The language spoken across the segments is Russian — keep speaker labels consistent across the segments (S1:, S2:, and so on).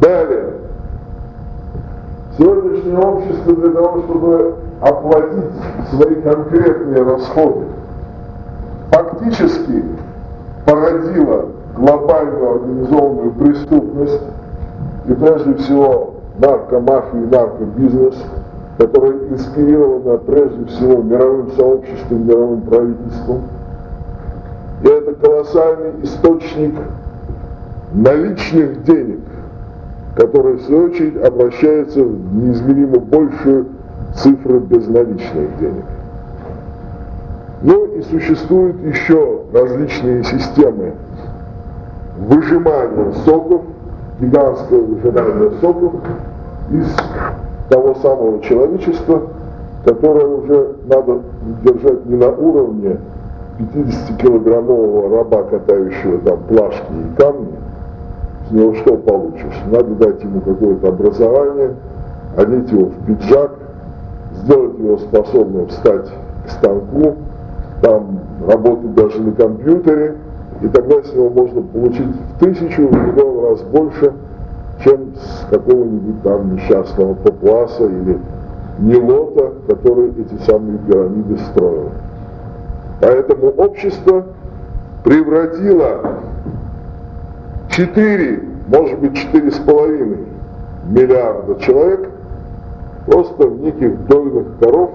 S1: Далее. Сегодняшнее общество для того, чтобы оплатить свои конкретные расходы, фактически породило глобальную организованную преступность и прежде всего наркомафию и наркобизнес, которая инспирирована прежде всего мировым сообществом, мировым правительством. И это колоссальный источник наличных денег, которые в свою очередь обращаются в неизмеримо большую цифру безналичных денег. Ну и существуют еще различные системы выжимания соков, гигантского выжимания соков из того самого человечества, которое уже надо держать не на уровне 50-килограммового раба, катающего там плашки и камни, с него что получишь? Надо дать ему какое-то образование, одеть его в пиджак, сделать его способным встать к станку, там работать даже на компьютере, и тогда с него можно получить в тысячу, в миллион раз больше, чем с какого-нибудь там несчастного папуаса или Нилота, который эти самые пирамиды строил. Поэтому общество превратило 4, может быть 4,5 миллиарда человек просто в неких дольных коров,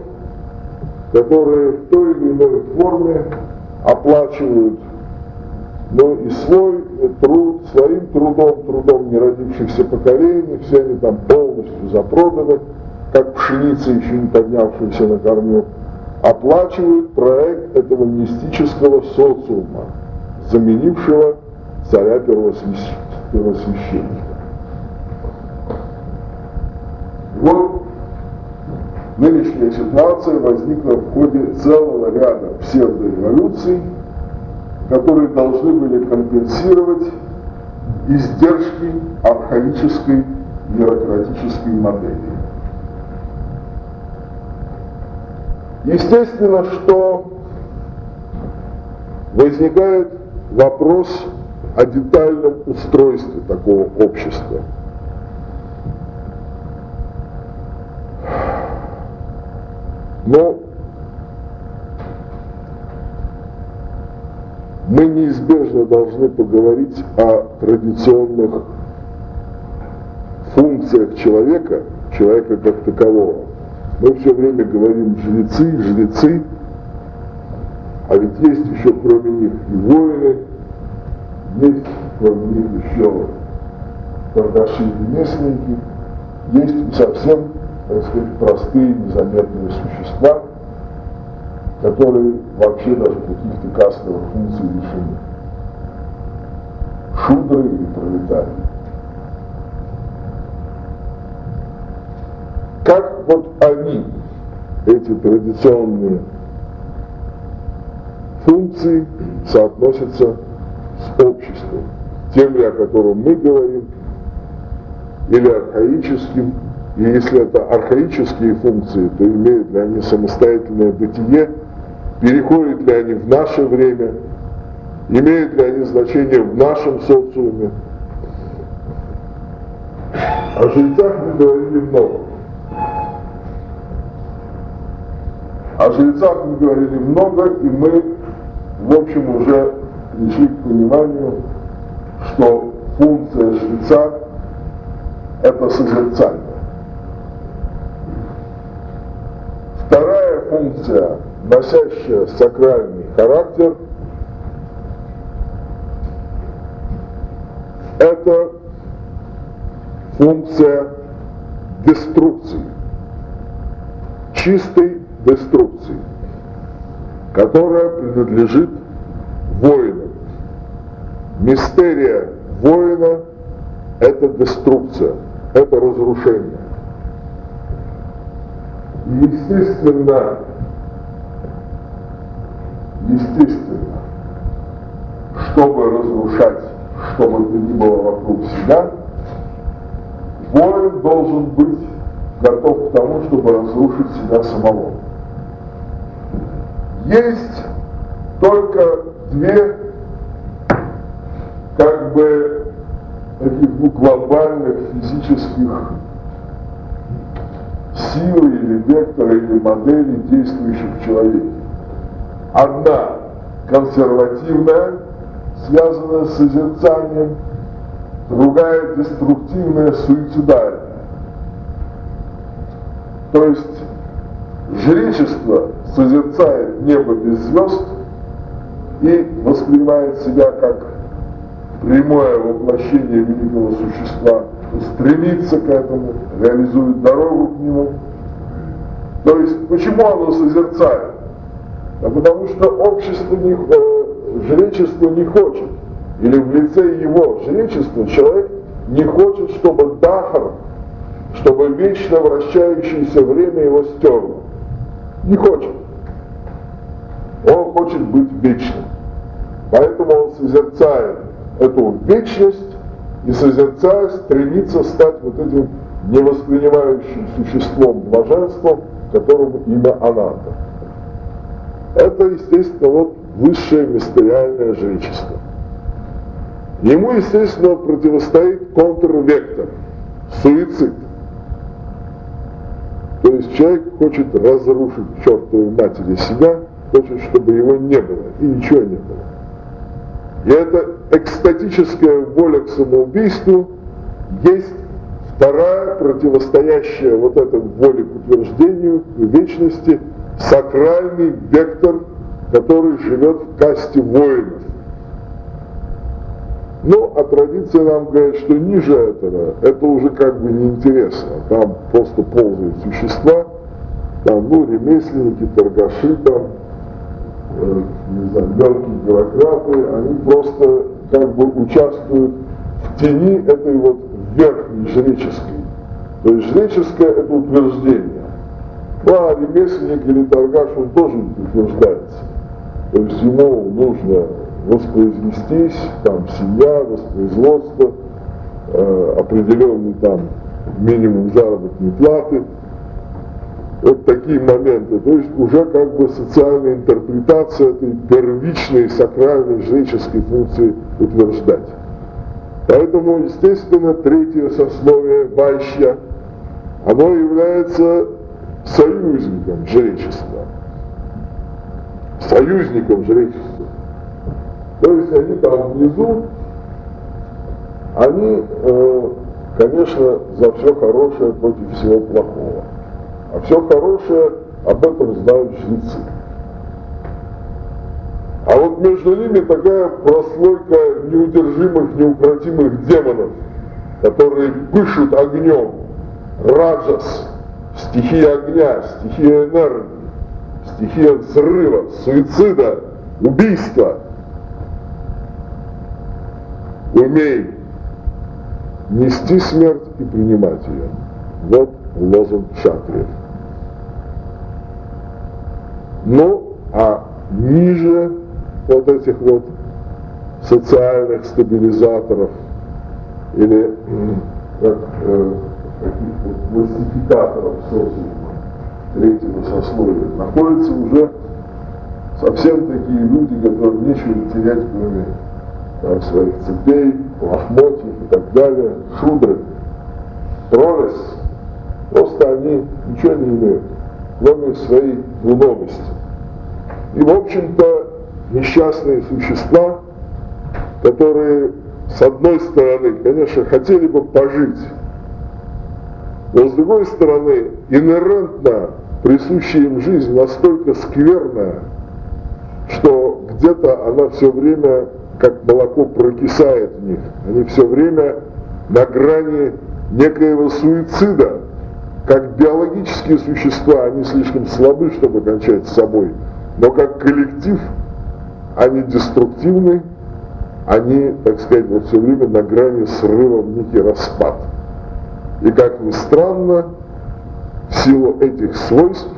S1: которые в той или иной форме оплачивают ну и свой труд, своим трудом, трудом неродившихся поколений, все они там полностью запроданы, как пшеница, еще не поднявшаяся на корню, оплачивают проект этого мистического социума, заменившего царя первосвященника. Вот нынешняя ситуация возникла в ходе целого ряда псевдореволюций, которые должны были компенсировать издержки архаической бюрократической модели. Естественно, что возникает вопрос о детальном устройстве такого общества. Но мы неизбежно должны поговорить о традиционных функциях человека, человека как такового. Мы все время говорим жрецы, жрецы, а ведь есть еще кроме них и воины, есть кроме них еще торгаши и ремесленники, есть совсем, так сказать, простые, незаметные существа, которые вообще даже каких-то кастовых функций лишены. Шудры и пролетарии. Как вот они, эти традиционные функции, соотносятся обществом, тем ли, о котором мы говорим, или архаическим, и если это архаические функции, то имеют ли они самостоятельное бытие, переходят ли они в наше время, имеют ли они значение в нашем социуме. О жильцах мы говорили много. О жрецах мы говорили много, и мы, в общем, уже пришли к что функция жреца – это созерцание. Вторая функция, носящая сакральный характер, это функция деструкции, чистой деструкции, которая принадлежит воину. Мистерия воина – это деструкция, это разрушение. И естественно, естественно, чтобы разрушать, что бы то ни было вокруг себя, воин должен быть готов к тому, чтобы разрушить себя самого. Есть только две как бы таких ну, глобальных физических сил или вектора или моделей, действующих в человеке. Одна консервативная, связанная с созерцанием, другая деструктивная, суицидальная. То есть жречество созерцает небо без звезд и воспринимает себя как прямое воплощение великого существа, стремится к этому, реализует дорогу к нему. То есть почему оно созерцает? А потому что общество не, жречество не хочет, или в лице его жречества человек не хочет, чтобы Дахар, чтобы вечно вращающееся время его стерло. Не хочет. Он хочет быть вечным. Поэтому он созерцает эту вечность и созерцая стремится стать вот этим невоспринимающим существом блаженством, которому имя Ананда. Это, естественно, вот высшее мистериальное жречество. Ему, естественно, противостоит контрвектор, суицид. То есть человек хочет разрушить чертовой матери себя, хочет, чтобы его не было, и ничего не было. И эта экстатическая воля к самоубийству есть вторая противостоящая вот этой воле к утверждению, к вечности, сакральный вектор, который живет в касте воинов. Ну, а традиция нам говорит, что ниже этого, это уже как бы неинтересно. Там просто ползают существа, там, ну, ремесленники, торгаши там, не знаю, мелкие бюрократы, они просто как бы участвуют в тени этой вот верхней жреческой. То есть жреческое это утверждение. Ну, а ремесленник или торгаш, он тоже утверждается. То есть ему нужно воспроизвестись, там семья, воспроизводство, э, определенный там минимум заработной платы, вот такие моменты. То есть уже как бы социальная интерпретация этой первичной сакральной жреческой функции утверждать. Поэтому, естественно, третье сословие Вайща, оно является союзником жречества. Союзником жречества. То есть они там внизу, они, э, конечно, за все хорошее против всего плохого. А все хорошее об этом знают жрецы. А вот между ними такая прослойка неудержимых, неукротимых демонов, которые пышут огнем. Раджас, стихия огня, стихия энергии, стихия взрыва, суицида, убийства. Умей нести смерть и принимать ее. Вот лозунг шатриев. Ну, а ниже вот этих вот социальных стабилизаторов или как э, каких-то классификаторов социума третьего сословия находятся уже совсем такие люди, которым нечего терять, кроме там, своих цепей, лохмотьев и так далее, шудры, троллес, просто они ничего не имеют кроме своей двуногости. И, в общем-то, несчастные существа, которые, с одной стороны, конечно, хотели бы пожить, но с другой стороны, инерентно присущая им жизнь настолько скверная, что где-то она все время, как молоко, прокисает в них. Они все время на грани некоего суицида, как биологические существа, они слишком слабы, чтобы кончать с собой, но как коллектив они деструктивны, они, так сказать, вот все время на грани срыва в некий распад. И как ни странно, в силу этих свойств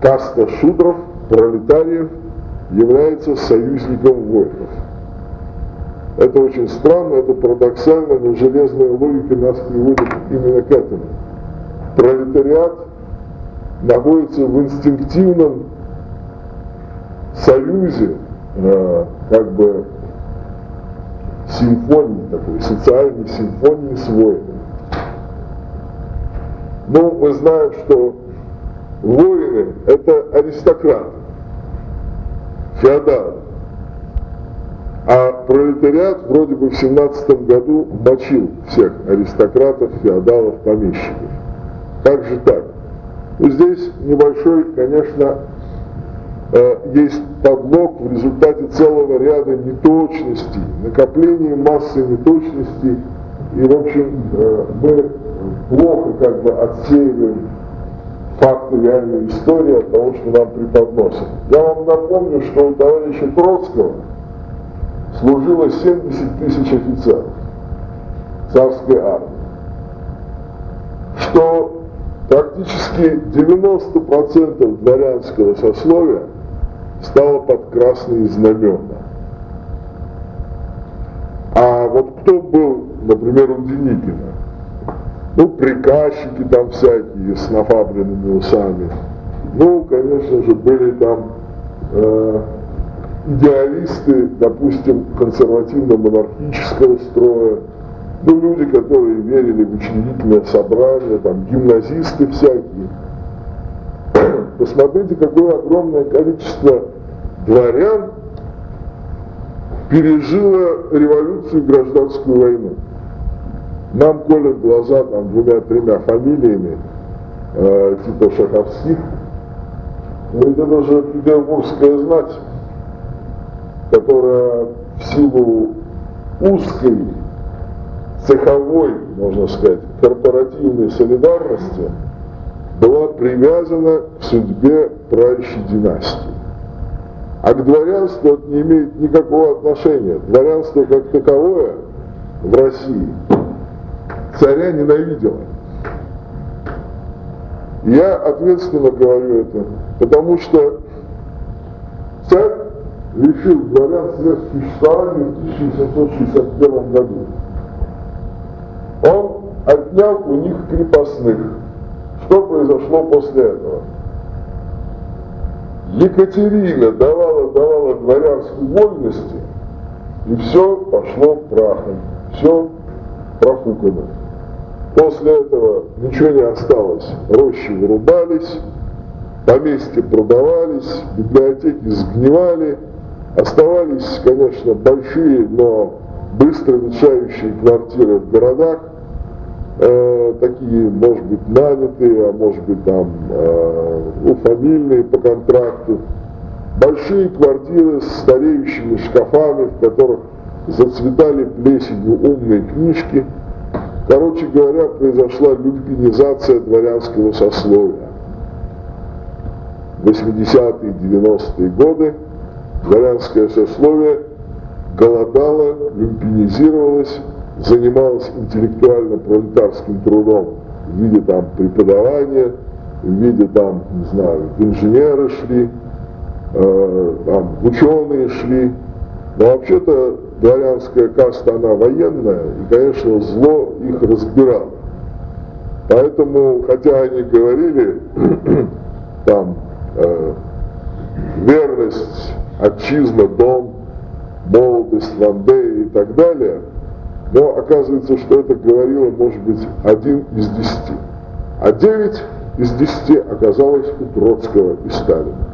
S1: каста шудров, пролетариев, является союзником воинов. Это очень странно, это парадоксально, но железная логика нас приводит именно к этому пролетариат находится в инстинктивном союзе, э, как бы симфонии, такой социальной симфонии с воинами. Ну, мы знаем, что воины – это аристократы, феодалы. А пролетариат вроде бы в 17 году мочил всех аристократов, феодалов, помещиков. Как же так? Здесь небольшой, конечно, э, есть подлог в результате целого ряда неточностей, накопления массы неточностей, и, в общем, э, мы плохо как бы отсеиваем факты реальной истории от того, что нам преподносят. Я вам напомню, что у товарища Троцкого служило 70 тысяч офицеров царской армии, что практически 90% дворянского сословия стало под красные знамена. А вот кто был, например, у Деникина? Ну, приказчики там всякие с нафабренными усами. Ну, конечно же, были там э, идеалисты, допустим, консервативно-монархического строя, ну, люди, которые верили в учредительное собрание, там, гимназисты всякие. Посмотрите, какое огромное количество дворян пережило революцию и гражданскую войну. Нам колят глаза там двумя-тремя фамилиями, э, типа Шаховских. Но ведь это же петербургская знать, которая в силу узкой цеховой, можно сказать, корпоративной солидарности была привязана к судьбе правящей династии. А к дворянству это не имеет никакого отношения. Дворянство как таковое в России царя ненавидела. Я ответственно говорю это, потому что царь лишил дворян средств существования в 1761 году. Он отнял у них крепостных. Что произошло после этого? Екатерина давала, давала дворянскую вольности, и все пошло прахом, все профукано. После этого ничего не осталось. Рощи вырубались, поместья продавались, библиотеки сгнивали, оставались, конечно, большие, но быстро ветшающие квартиры в городах, э, такие, может быть, нанятые, а может быть, там, э, ну, фамильные по контракту, большие квартиры с стареющими шкафами, в которых зацветали плесенью умные книжки – Короче говоря, произошла люльпинизация дворянского сословия. 80-е, 90-е годы дворянское сословие голодало, люмпинизировалось, занималось интеллектуально-пролетарским трудом в виде там преподавания, в виде там, не знаю, инженеры шли, э, там ученые шли. Но вообще-то дворянская каста, она военная, и, конечно, зло их разбирало. Поэтому, хотя они говорили, там, э, верность, отчизна, дом, молодость, Вандея и так далее, но оказывается, что это говорило, может быть, один из десяти. А девять из десяти оказалось у Троцкого и Сталина.